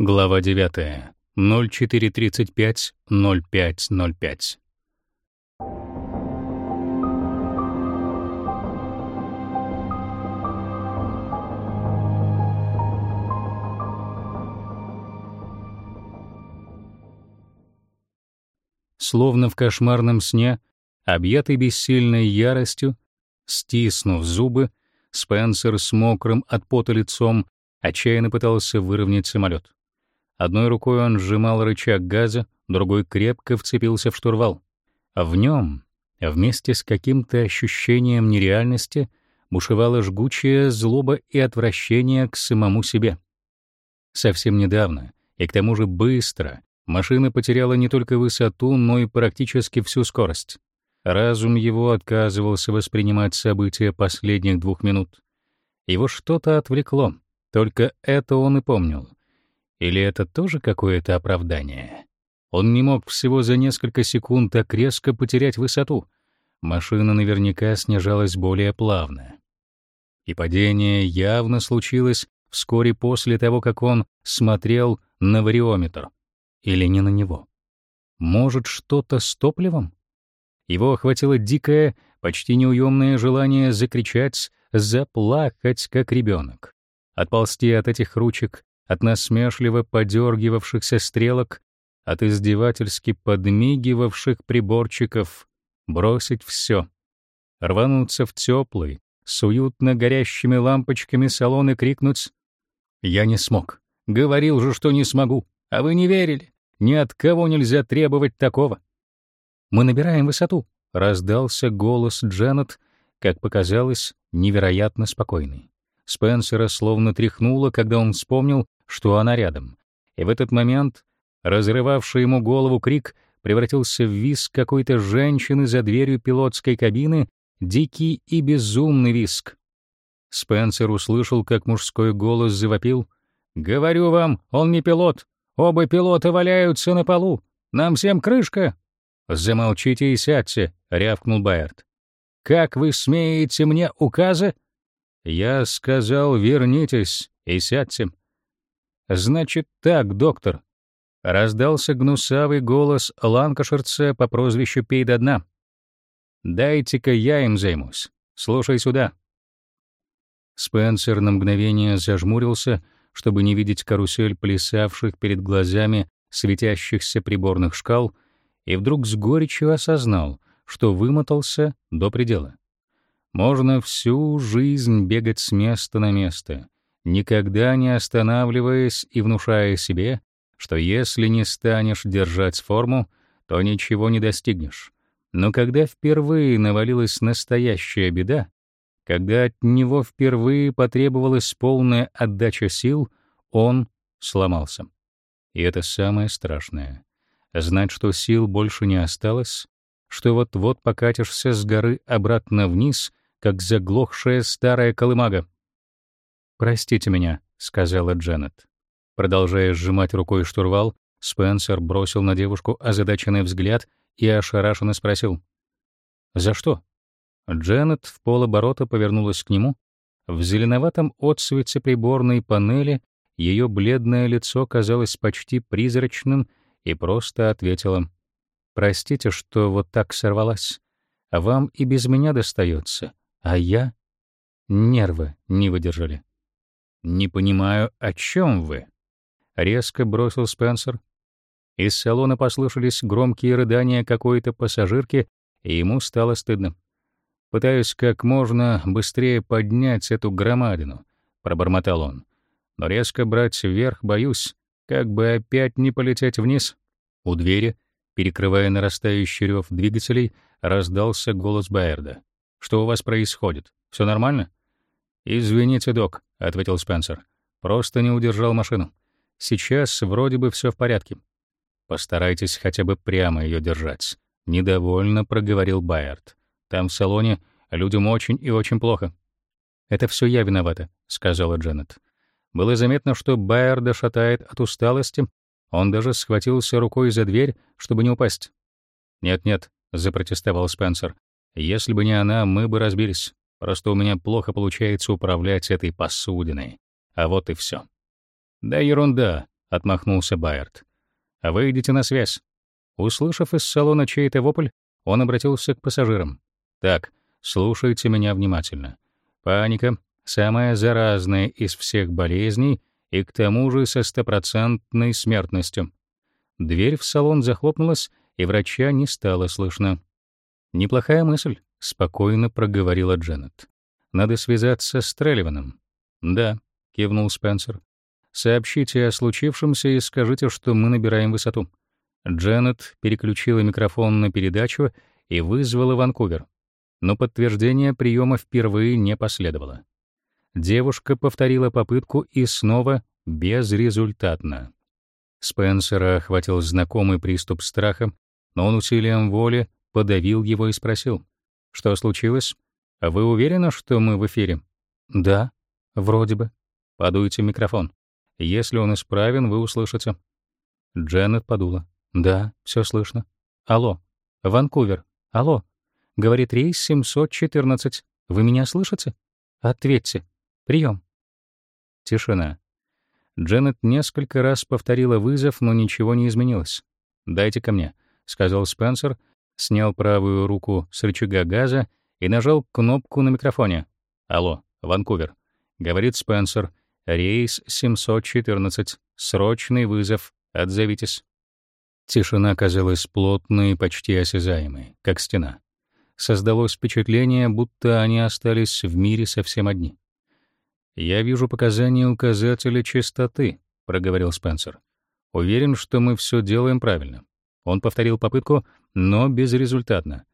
Глава 9. 0435-0505. Словно в кошмарном сне, объятый бессильной яростью, стиснув зубы, Спенсер с мокрым от пота лицом отчаянно пытался выровнять самолет. Одной рукой он сжимал рычаг газа, другой крепко вцепился в штурвал. А в нем, вместе с каким-то ощущением нереальности, бушевала жгучая злоба и отвращение к самому себе. Совсем недавно, и к тому же быстро, машина потеряла не только высоту, но и практически всю скорость. Разум его отказывался воспринимать события последних двух минут. Его что-то отвлекло, только это он и помнил. Или это тоже какое-то оправдание? Он не мог всего за несколько секунд так резко потерять высоту. Машина наверняка снижалась более плавно. И падение явно случилось вскоре после того, как он смотрел на вариометр. Или не на него. Может, что-то с топливом? Его охватило дикое, почти неуемное желание закричать, заплакать, как ребенок, отползти от этих ручек, от насмешливо подергивавшихся стрелок, от издевательски подмигивавших приборчиков, бросить все, рвануться в теплый, с уютно горящими лампочками салон и крикнуть «Я не смог! Говорил же, что не смогу! А вы не верили! Ни от кого нельзя требовать такого!» «Мы набираем высоту!» — раздался голос Дженнет, как показалось, невероятно спокойный. Спенсера словно тряхнуло, когда он вспомнил, что она рядом. И в этот момент разрывавший ему голову крик превратился в визг какой-то женщины за дверью пилотской кабины, дикий и безумный визг. Спенсер услышал, как мужской голос завопил: "Говорю вам, он не пилот. Оба пилота валяются на полу. Нам всем крышка". "Замолчите и сядьте", рявкнул Байерт. "Как вы смеете мне указы?" "Я сказал, вернитесь и сядьте". Значит так, доктор. Раздался гнусавый голос ланкаширца по прозвищу Пей до дна. Дайте-ка я им займусь. Слушай сюда. Спенсер на мгновение зажмурился, чтобы не видеть карусель плясавших перед глазами светящихся приборных шкал, и вдруг с горечью осознал, что вымотался до предела. Можно всю жизнь бегать с места на место, никогда не останавливаясь и внушая себе, что если не станешь держать форму, то ничего не достигнешь. Но когда впервые навалилась настоящая беда, когда от него впервые потребовалась полная отдача сил, он сломался. И это самое страшное. Знать, что сил больше не осталось, что вот-вот покатишься с горы обратно вниз, как заглохшая старая колымага. «Простите меня», — сказала Дженнет. Продолжая сжимать рукой штурвал, Спенсер бросил на девушку озадаченный взгляд и ошарашенно спросил. «За что?» Дженнет в полоборота повернулась к нему. В зеленоватом отсвете приборной панели ее бледное лицо казалось почти призрачным и просто ответила. «Простите, что вот так сорвалась. Вам и без меня достается, а я...» Нервы не выдержали. «Не понимаю, о чем вы?» — резко бросил Спенсер. Из салона послышались громкие рыдания какой-то пассажирки, и ему стало стыдно. «Пытаюсь как можно быстрее поднять эту громадину», — пробормотал он. «Но резко брать вверх боюсь, как бы опять не полететь вниз». У двери, перекрывая нарастающий рев двигателей, раздался голос Байерда. «Что у вас происходит? Все нормально?» «Извините, док», — ответил Спенсер. «Просто не удержал машину. Сейчас вроде бы все в порядке». «Постарайтесь хотя бы прямо ее держать», — недовольно проговорил Байерт. «Там в салоне людям очень и очень плохо». «Это все я виновата», — сказала Дженнет. Было заметно, что Байерда шатает от усталости. Он даже схватился рукой за дверь, чтобы не упасть. «Нет-нет», — запротестовал Спенсер. «Если бы не она, мы бы разбились». Просто у меня плохо получается управлять этой посудиной. А вот и все. Да ерунда, — отмахнулся Байерт. «Выйдите на связь». Услышав из салона чей-то вопль, он обратился к пассажирам. «Так, слушайте меня внимательно. Паника — самая заразная из всех болезней и к тому же со стопроцентной смертностью». Дверь в салон захлопнулась, и врача не стало слышно. «Неплохая мысль», — спокойно проговорила Дженнет. «Надо связаться с Трелливаном». «Да», — кивнул Спенсер. «Сообщите о случившемся и скажите, что мы набираем высоту». Дженнет переключила микрофон на передачу и вызвала Ванкувер. Но подтверждение приема впервые не последовало. Девушка повторила попытку и снова безрезультатно. Спенсера охватил знакомый приступ страха, но он усилием воли подавил его и спросил: "Что случилось? Вы уверены, что мы в эфире?" "Да, вроде бы. Подуйте микрофон. Если он исправен, вы услышите". Дженнет подула. Да, все слышно. Алло. Ванкувер. Алло. Говорит рейс 714. Вы меня слышите? Ответьте. Прием. Тишина. Дженнет несколько раз повторила вызов, но ничего не изменилось. «Дайте ко мне», — сказал Спенсер, снял правую руку с рычага газа и нажал кнопку на микрофоне. «Алло, Ванкувер», — говорит Спенсер, — «рейс 714, срочный вызов, отзовитесь». Тишина казалась плотной почти осязаемой, как стена. Создалось впечатление, будто они остались в мире совсем одни. «Я вижу показания указателя частоты», — проговорил Спенсер. «Уверен, что мы все делаем правильно». Он повторил попытку, но безрезультатно.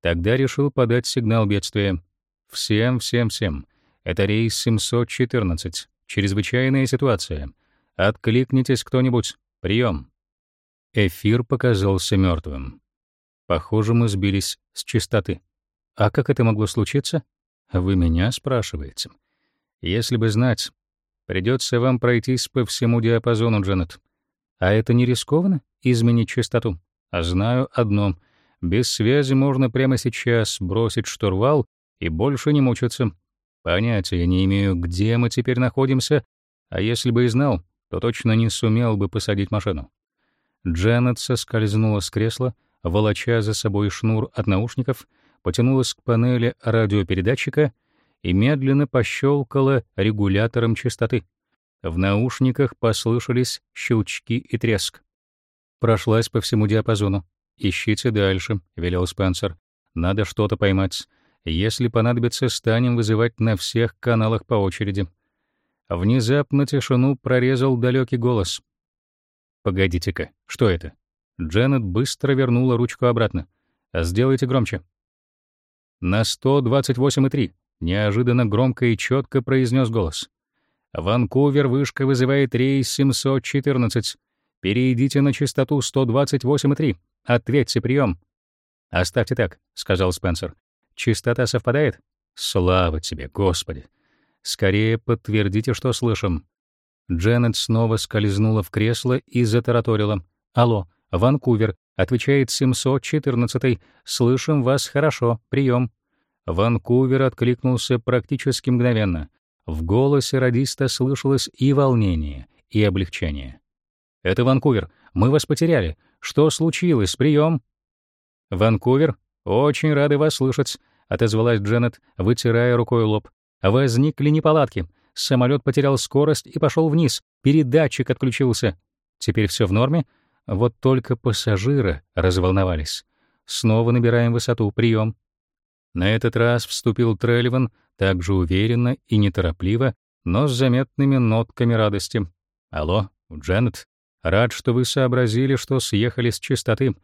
Тогда решил подать сигнал бедствия. «Всем, всем, всем. Это рейс 714. Чрезвычайная ситуация. Откликнитесь кто-нибудь. Прием. Эфир показался мертвым. Похоже, мы сбились с частоты. А как это могло случиться? Вы меня спрашиваете. Если бы знать, придется вам пройтись по всему диапазону, Дженнет. А это не рискованно изменить частоту? А знаю одно: без связи можно прямо сейчас бросить штурвал и больше не мучиться. Понятия не имею, где мы теперь находимся, а если бы и знал, то точно не сумел бы посадить машину. Дженнет соскользнула с кресла, волоча за собой шнур от наушников, потянулась к панели радиопередатчика и медленно пощелкала регулятором частоты. В наушниках послышались щелчки и треск. Прошлась по всему диапазону. «Ищите дальше», — велел Спенсер. «Надо что-то поймать. Если понадобится, станем вызывать на всех каналах по очереди». Внезапно тишину прорезал далекий голос — Погодите-ка, что это? Дженнет быстро вернула ручку обратно. Сделайте громче. На 128,3. Неожиданно громко и четко произнес голос. Ванкувер вышка вызывает рейс 714. Перейдите на частоту 128,3. Ответьте прием. Оставьте так, сказал Спенсер. Частота совпадает? Слава тебе, Господи. Скорее подтвердите, что слышим. Дженнет снова скользнула в кресло и затараторила. «Алло, Ванкувер», — отвечает 714-й. «Слышим вас хорошо. Прием». Ванкувер откликнулся практически мгновенно. В голосе радиста слышалось и волнение, и облегчение. «Это Ванкувер. Мы вас потеряли. Что случилось? Прием». «Ванкувер, очень рады вас слышать», — отозвалась Дженнет, вытирая рукой лоб. «Возникли неполадки. Самолет потерял скорость и пошел вниз. Передатчик отключился. Теперь все в норме. Вот только пассажиры разволновались. Снова набираем высоту. Прием. На этот раз вступил Трелливан также уверенно и неторопливо, но с заметными нотками радости. «Алло, Дженнет, рад, что вы сообразили, что съехали с частоты.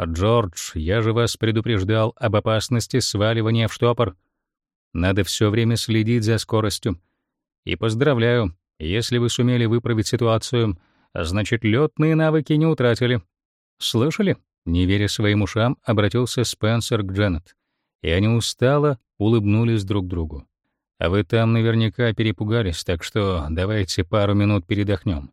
Джордж, я же вас предупреждал об опасности сваливания в штопор. Надо все время следить за скоростью. И поздравляю, если вы сумели выправить ситуацию, значит, летные навыки не утратили. Слышали? Не веря своим ушам, обратился Спенсер к Дженнет. И они устало улыбнулись друг другу. А вы там наверняка перепугались, так что давайте пару минут передохнем,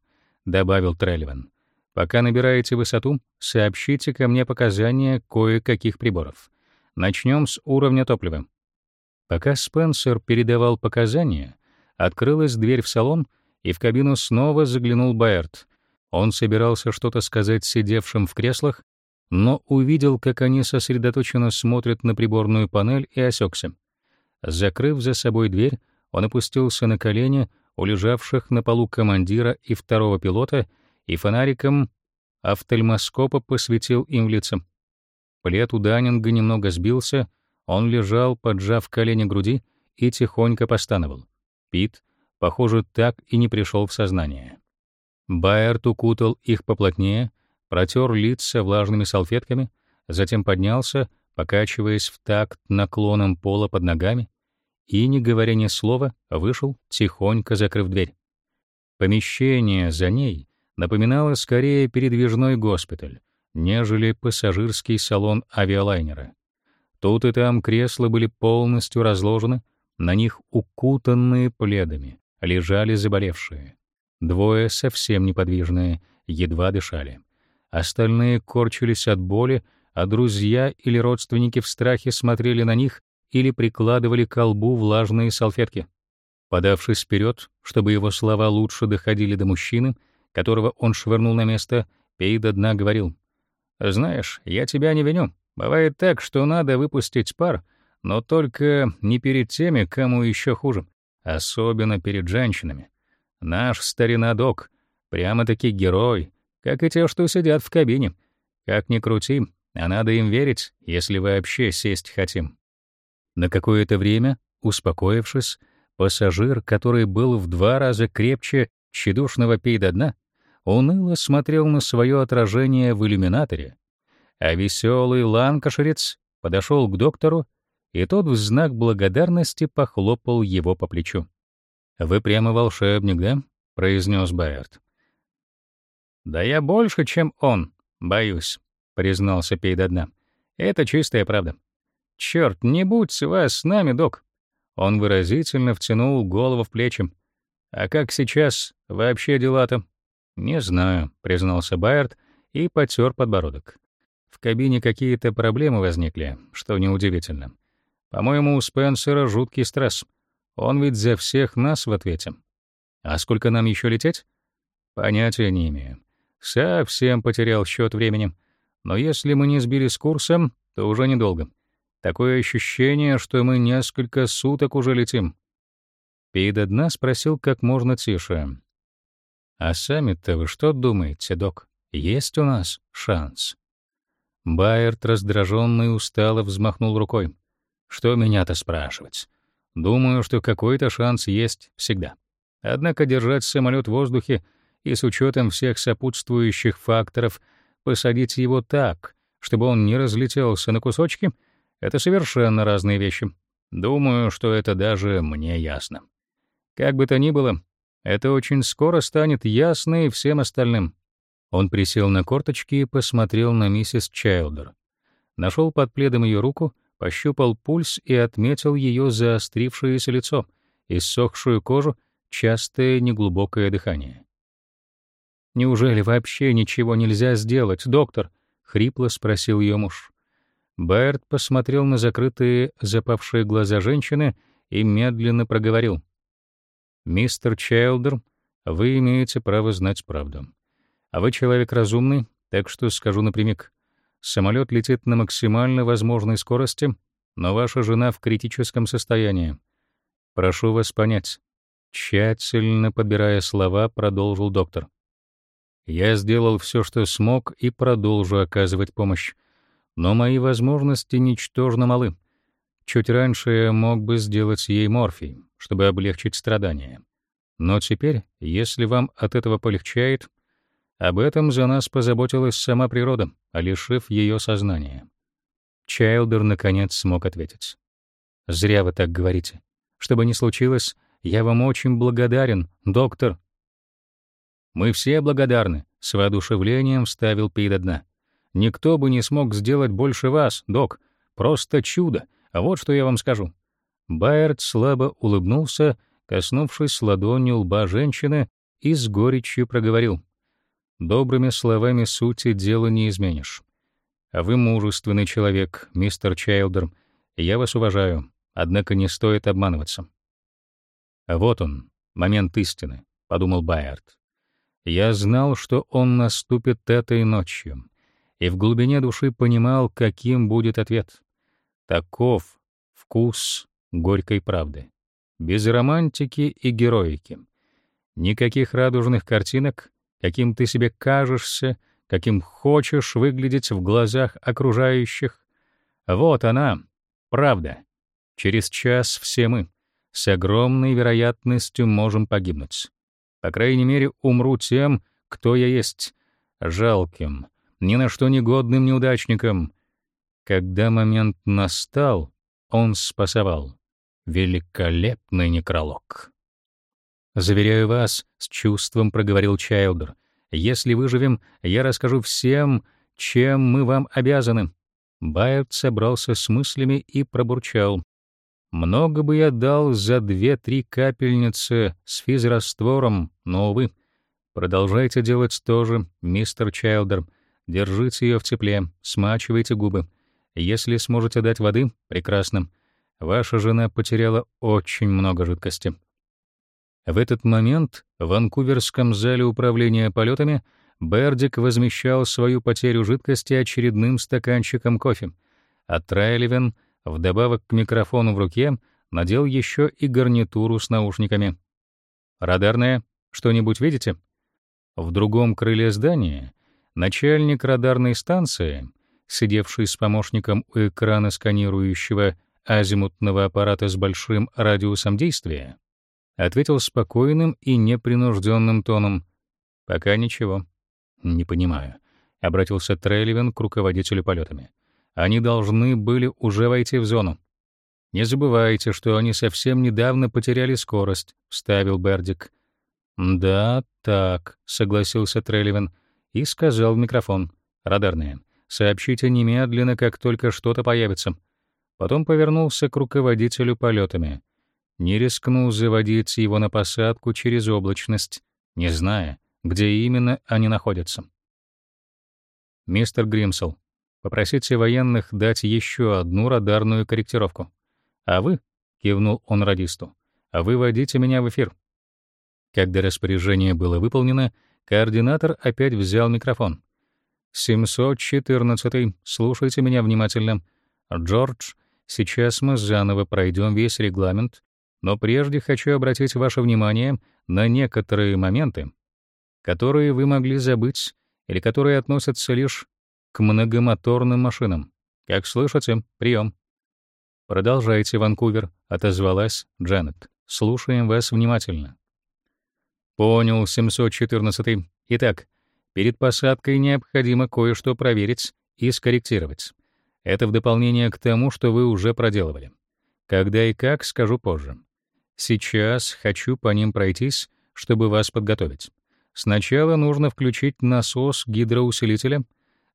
добавил Трелливан. Пока набираете высоту, сообщите ко мне показания кое-каких приборов. Начнем с уровня топлива. Пока Спенсер передавал показания, Открылась дверь в салон, и в кабину снова заглянул Баэрт. Он собирался что-то сказать сидевшим в креслах, но увидел, как они сосредоточенно смотрят на приборную панель и осекся. Закрыв за собой дверь, он опустился на колени у лежавших на полу командира и второго пилота и фонариком офтальмоскопа посветил им в лица. Плед у Даннинга немного сбился, он лежал, поджав колени груди, и тихонько постановал. Пит, похоже, так и не пришел в сознание. Байерт укутал их поплотнее, протер лица влажными салфетками, затем поднялся, покачиваясь в такт наклоном пола под ногами, и, не говоря ни слова, вышел, тихонько закрыв дверь. Помещение за ней напоминало скорее передвижной госпиталь, нежели пассажирский салон авиалайнера. Тут и там кресла были полностью разложены, на них укутанные пледами лежали заболевшие. Двое совсем неподвижные, едва дышали. Остальные корчились от боли, а друзья или родственники в страхе смотрели на них или прикладывали к колбу влажные салфетки. Подавшись вперед, чтобы его слова лучше доходили до мужчины, которого он швырнул на место, Пей до дна говорил: "Знаешь, я тебя не виню. Бывает так, что надо выпустить пар, но только не перед теми, кому еще хуже, особенно перед женщинами. Наш старина док прямо-таки герой, как и те, что сидят в кабине. Как ни крути, а надо им верить, если вообще сесть хотим". На какое-то время, успокоившись, пассажир, который был в два раза крепче тщедушного пей дна, уныло смотрел на свое отражение в иллюминаторе, а веселый ланкашерец подошел к доктору, и тот в знак благодарности похлопал его по плечу. «Вы прямо волшебник, да?» — произнес Байерт. «Да я больше, чем он, боюсь», — признался Пей дна. «Это чистая правда. Черт, не будь с вас с нами, док». Он выразительно втянул голову в плечи. «А как сейчас вообще дела-то?» «Не знаю», — признался Байерт и потер подбородок. «В кабине какие-то проблемы возникли, что неудивительно. По-моему, у Спенсера жуткий стресс. Он ведь за всех нас в ответе. А сколько нам еще лететь? Понятия не имею. Совсем потерял счет времени. Но если мы не сбили с курса, то уже недолго. Такое ощущение, что мы несколько суток уже летим. До дна спросил как можно тише. А сами-то вы что думаете, док? Есть у нас шанс? Байерт, раздраженный устало взмахнул рукой. Что меня-то спрашивать? Думаю, что какой-то шанс есть всегда. Однако держать самолет в воздухе и с учетом всех сопутствующих факторов посадить его так, чтобы он не разлетелся на кусочки, это совершенно разные вещи. Думаю, что это даже мне ясно. Как бы то ни было, это очень скоро станет ясно и всем остальным. Он присел на корточки и посмотрел на миссис Чайлдер. Нашел под пледом ее руку, пощупал пульс и отметил ее заострившееся лицо, иссохшую кожу, частое неглубокое дыхание. «Неужели вообще ничего нельзя сделать, доктор?» — хрипло спросил ее муж. Байерд посмотрел на закрытые, запавшие глаза женщины и медленно проговорил. Мистер Чайлдер, вы имеете право знать правду. А вы человек разумный, так что скажу напрямик. Самолет летит на максимально возможной скорости, но ваша жена в критическом состоянии. Прошу вас понять. Тщательно подбирая слова, продолжил доктор. Я сделал все, что смог, и продолжу оказывать помощь. Но мои возможности ничтожно малы. Чуть раньше я мог бы сделать ей морфий, чтобы облегчить страдания. Но теперь, если вам от этого полегчает, об этом за нас позаботилась сама природа, лишив ее сознания. Чайлдер наконец смог ответить. Зря вы так говорите. Что бы ни случилось, я вам очень благодарен, доктор. Мы все благодарны, с воодушевлением вставил Пей до дна. Никто бы не смог сделать больше вас, док. Просто чудо. Вот что я вам скажу. Байерд слабо улыбнулся, коснувшись ладонью лба женщины, и с горечью проговорил: "Добрыми словами сути дела не изменишь. А вы мужественный человек, мистер Чайлдер. Я вас уважаю, однако не стоит обманываться". А вот он, момент истины, подумал Байерд. Я знал, что он наступит этой ночью, и в глубине души понимал, каким будет ответ. Таков вкус горькой правды. Без романтики и героики. Никаких радужных картинок, каким ты себе кажешься, каким хочешь выглядеть в глазах окружающих. Вот она, правда. Через час все мы с огромной вероятностью можем погибнуть. По крайней мере, умру тем, кто я есть, жалким, ни на что негодным неудачником. Когда момент настал, он спасовал. Великолепный некролог. «Заверяю вас», — с чувством проговорил Чайлдер, «если выживем, я расскажу всем, чем мы вам обязаны». Байерд собрался с мыслями и пробурчал. «Много бы я дал за две-три капельницы с физраствором, но, увы. Продолжайте делать то же, мистер Чайлдер. Держите ее в тепле, смачивайте губы. Если сможете дать воды — прекрасно. Ваша жена потеряла очень много жидкости. В этот момент в Ванкуверском зале управления полетами Бердик возмещал свою потерю жидкости очередным стаканчиком кофе, а Трайлевен, вдобавок к микрофону в руке, надел еще и гарнитуру с наушниками. «Радарная, что-нибудь видите?» В другом крыле здания начальник радарной станции, сидевший с помощником у экрана сканирующего азимутного аппарата с большим радиусом действия, ответил спокойным и непринужденным тоном: "Пока ничего. Не понимаю", обратился Трелливен к руководителю полетами. "Они должны были уже войти в зону. Не забывайте, что они совсем недавно потеряли скорость", вставил Бердик. "Да, так", согласился Трелливен и сказал в микрофон: "Радарные, сообщите немедленно, как только что-то появится". Потом повернулся к руководителю полетами. Не рискнул заводить его на посадку через облачность, не зная, где именно они находятся. Мистер Гримсел, попросите военных дать еще одну радарную корректировку. А вы, кивнул он радисту, а вы водите меня в эфир. Когда распоряжение было выполнено, координатор опять взял микрофон. 714. Слушайте меня внимательно. Джордж Сейчас мы заново пройдем весь регламент, но прежде хочу обратить ваше внимание на некоторые моменты, которые вы могли забыть или которые относятся лишь к многомоторным машинам. Как слышите, прием. Продолжайте, Ванкувер, отозвалась Дженнет. Слушаем вас внимательно. Понял, 714. Итак, перед посадкой необходимо кое-что проверить и скорректировать. Это в дополнение к тому, что вы уже проделывали. Когда и как, скажу позже. Сейчас хочу по ним пройтись, чтобы вас подготовить. Сначала нужно включить насос гидроусилителя,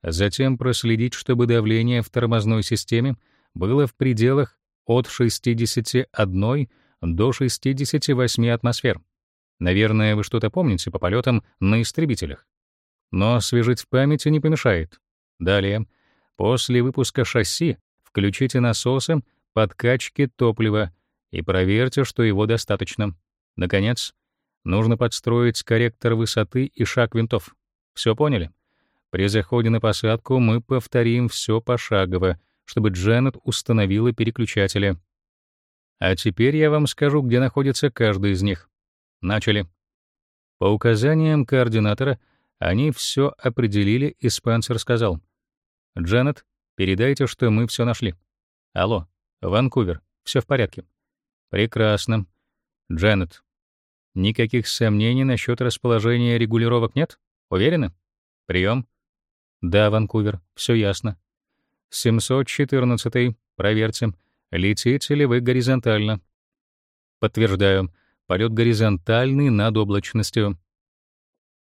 затем проследить, чтобы давление в тормозной системе было в пределах от 61 до 68 атмосфер. Наверное, вы что-то помните по полетам на истребителях. Но освежить в памяти не помешает. Далее — После выпуска шасси включите насосы подкачки топлива и проверьте, что его достаточно. Наконец, нужно подстроить корректор высоты и шаг винтов. Все поняли? При заходе на посадку мы повторим все пошагово, чтобы Дженнет установила переключатели. А теперь я вам скажу, где находится каждый из них. Начали. По указаниям координатора они все определили, и Спенсер сказал — Дженнет, передайте, что мы все нашли. Алло, Ванкувер, все в порядке. Прекрасно. Дженнет, никаких сомнений насчет расположения регулировок нет? Уверены? Прием. Да, Ванкувер, все ясно. 714. Проверьте, летите ли вы горизонтально. Подтверждаю. Полет горизонтальный над облачностью.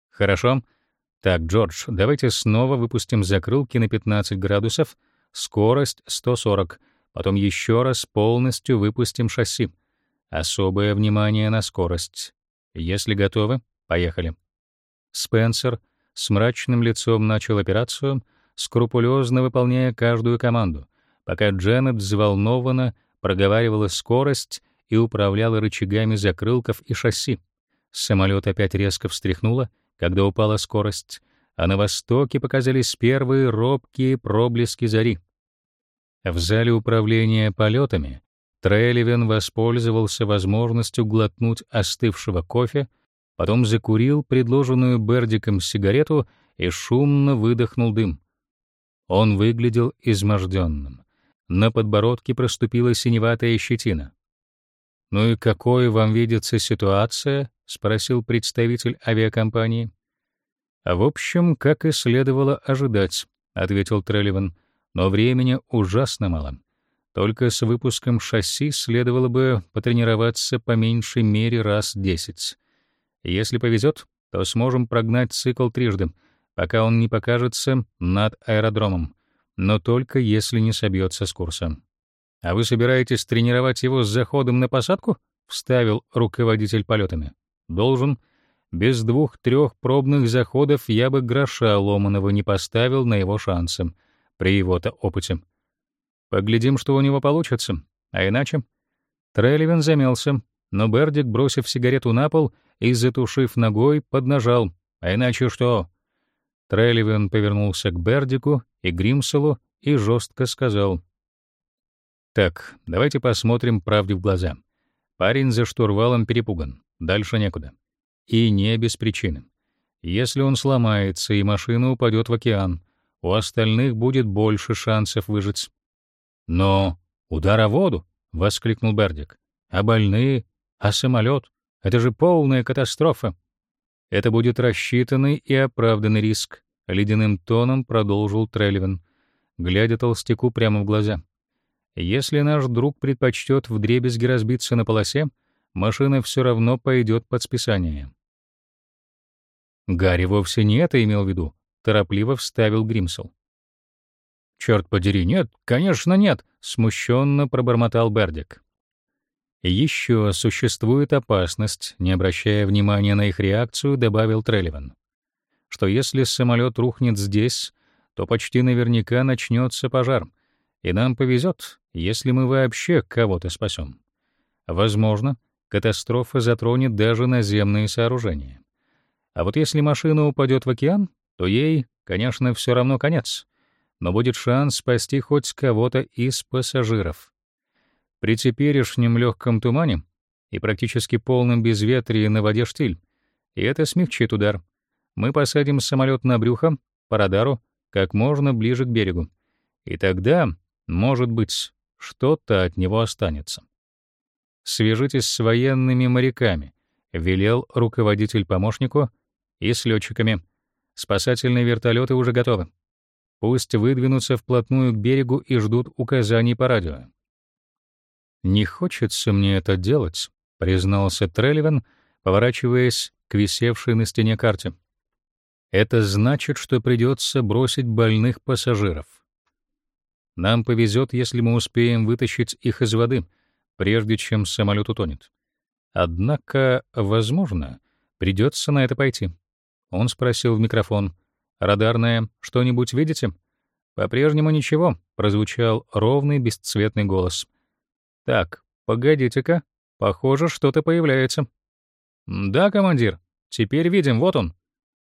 Хорошо. Так, Джордж, давайте снова выпустим закрылки на 15 градусов, скорость 140, потом еще раз полностью выпустим шасси. Особое внимание на скорость. Если готовы, поехали. Спенсер с мрачным лицом начал операцию, скрупулезно выполняя каждую команду, пока Дженнет взволнованно проговаривала скорость и управляла рычагами закрылков и шасси. Самолет опять резко встряхнуло, когда упала скорость, а на востоке показались первые робкие проблески зари. В зале управления полетами Трелевин воспользовался возможностью глотнуть остывшего кофе, потом закурил предложенную Бердиком сигарету и шумно выдохнул дым. Он выглядел изможденным. На подбородке проступила синеватая щетина. «Ну и какой вам видится ситуация?» — спросил представитель авиакомпании. «А в общем, как и следовало ожидать», — ответил Трелливан, — «но времени ужасно мало. Только с выпуском шасси следовало бы потренироваться по меньшей мере раз десять. Если повезет, то сможем прогнать цикл трижды, пока он не покажется над аэродромом, но только если не собьется с курса. А вы собираетесь тренировать его с заходом на посадку? вставил руководитель полетами. Должен. Без двух-трех пробных заходов я бы гроша ломаного не поставил на его шансы при его-то опыте. Поглядим, что у него получится. А иначе? Трелливин замялся, но Бердик, бросив сигарету на пол и затушив ногой, поднажал. А иначе что? Трелливин повернулся к Бердику и Гримселу и жестко сказал: так, давайте посмотрим правде в глаза. Парень за штурвалом перепуган. Дальше некуда. И не без причины. Если он сломается и машина упадет в океан, у остальных будет больше шансов выжить. Но удар о воду, воскликнул Бердик. А больные, а самолет — это же полная катастрофа. Это будет рассчитанный и оправданный риск, ледяным тоном продолжил Трелливан, глядя толстяку прямо в глаза. Если наш друг предпочтет вдребезги разбиться на полосе, машина все равно пойдет под списание. Гарри вовсе не это имел в виду, торопливо вставил Гримсел. Черт подери, нет, конечно, нет, смущенно пробормотал Бердик. Еще существует опасность, не обращая внимания на их реакцию, добавил Трелливан, что если самолет рухнет здесь, то почти наверняка начнется пожар, и нам повезет, если мы вообще кого-то спасем. Возможно, катастрофа затронет даже наземные сооружения. А вот если машина упадет в океан, то ей, конечно, все равно конец, но будет шанс спасти хоть кого-то из пассажиров. При теперешнем легком тумане и практически полном безветрии на воде штиль, и это смягчит удар. Мы посадим самолет на брюхо, по радару, как можно ближе к берегу. И тогда может быть, что-то от него останется. Свяжитесь с военными моряками, велел руководитель помощнику и с летчиками. Спасательные вертолеты уже готовы. Пусть выдвинутся вплотную к берегу и ждут указаний по радио. Не хочется мне это делать, признался Трелливан, поворачиваясь к висевшей на стене карте. Это значит, что придется бросить больных пассажиров. Нам повезет, если мы успеем вытащить их из воды, прежде чем самолет утонет. Однако, возможно, придется на это пойти. Он спросил в микрофон: "Радарное, что-нибудь видите?" "По-прежнему ничего", прозвучал ровный бесцветный голос. "Так, погодите-ка, похоже, что-то появляется". "Да, командир. Теперь видим, вот он".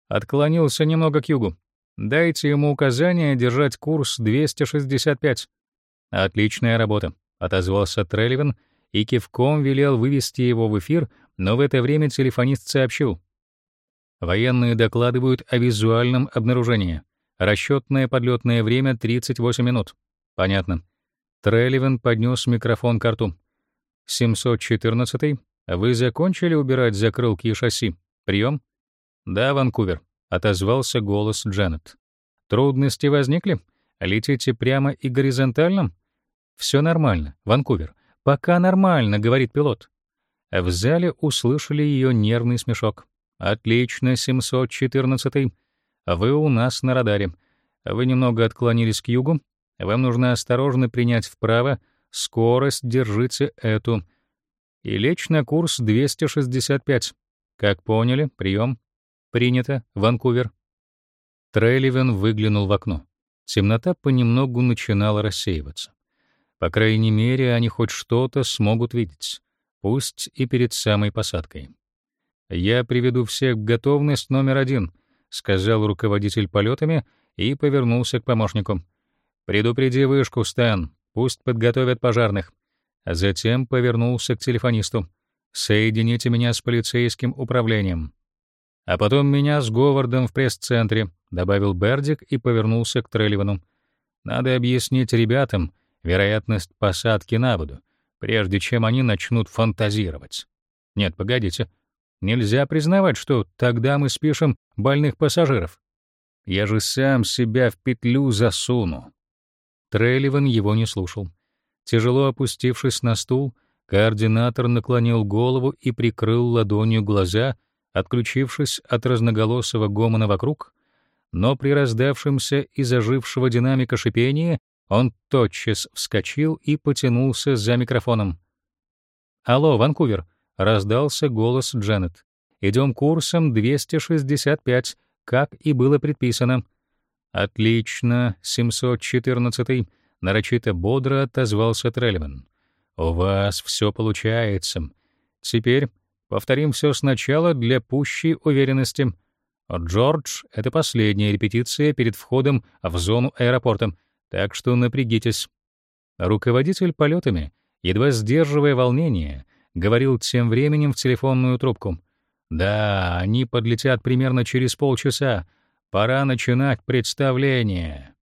Отклонился немного к югу. Дайте ему указание держать курс 265. Отличная работа, отозвался Трелливан и кивком велел вывести его в эфир, но в это время телефонист сообщил: Военные докладывают о визуальном обнаружении. Расчетное подлетное время 38 минут. Понятно. Трелливан поднес микрофон к рту. 714. Вы закончили убирать закрылки и шасси? Прием? Да, Ванкувер отозвался голос Дженнет. Трудности возникли? Летите прямо и горизонтально? Все нормально, Ванкувер. Пока нормально, говорит пилот. В зале услышали ее нервный смешок. Отлично, 714. Вы у нас на радаре. Вы немного отклонились к югу. Вам нужно осторожно принять вправо. Скорость держите эту. И лечь на курс 265. Как поняли? Прием. Принято, Ванкувер. Трейливен выглянул в окно. Темнота понемногу начинала рассеиваться. По крайней мере, они хоть что-то смогут видеть, пусть и перед самой посадкой. Я приведу всех в готовность номер один, сказал руководитель полетами и повернулся к помощнику. Предупреди вышку, Стэн, пусть подготовят пожарных. А затем повернулся к телефонисту. Соедините меня с полицейским управлением. А потом меня с Говардом в пресс-центре, добавил Бердик и повернулся к Трелливану. Надо объяснить ребятам вероятность посадки на воду, прежде чем они начнут фантазировать. Нет, погодите. Нельзя признавать, что тогда мы спишем больных пассажиров. Я же сам себя в петлю засуну. Трелливан его не слушал. Тяжело опустившись на стул, координатор наклонил голову и прикрыл ладонью глаза, отключившись от разноголосого гомона вокруг, но при раздавшемся и зажившего динамика шипения он тотчас вскочил и потянулся за микрофоном. «Алло, Ванкувер!» — раздался голос Дженнет. «Идем курсом 265, как и было предписано». «Отлично, 714-й», — нарочито бодро отозвался Трелливан. «У вас все получается. Теперь повторим все сначала для пущей уверенности. Джордж — это последняя репетиция перед входом в зону аэропорта, так что напрягитесь». Руководитель полетами, едва сдерживая волнение, говорил тем временем в телефонную трубку. «Да, они подлетят примерно через полчаса. Пора начинать представление».